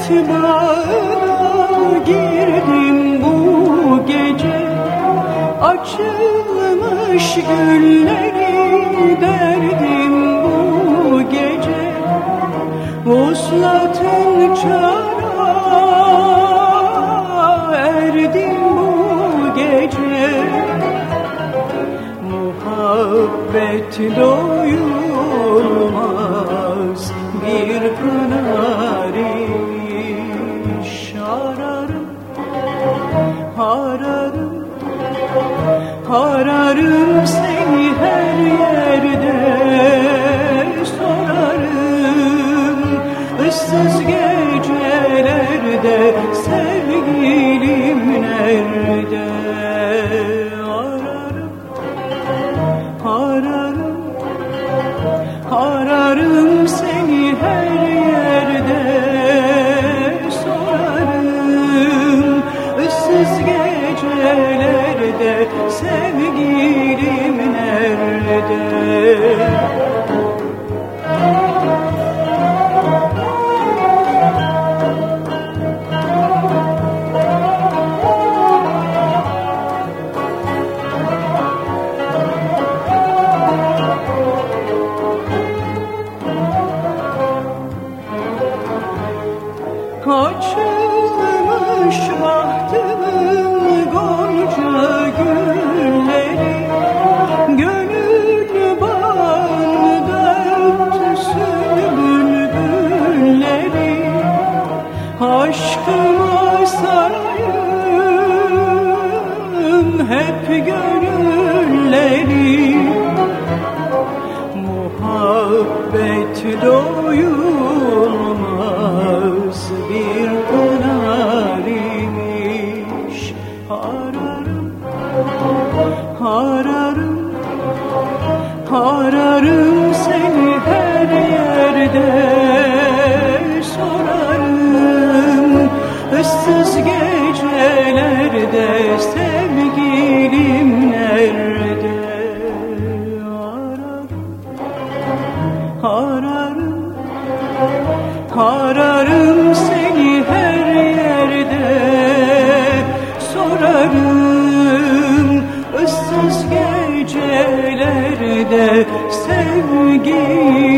bağına girdim bu gece. Açılmış gülleri derdim bu gece. Vuslatın çara erdim bu gece. Muhabbet doyulmaz Ararım, ararım, ararım seni her yerde. Sorarım ıssız gecelerde sevgilim nerede gecelerde Aşkıma sarayım hep gönülleri. Muhabbet doyulmaz bir pınar imiş Ararım, ararım, ararım Ararım Ararım, ararım seni her yerde. Sorarım ıssız gecelerde sevgilim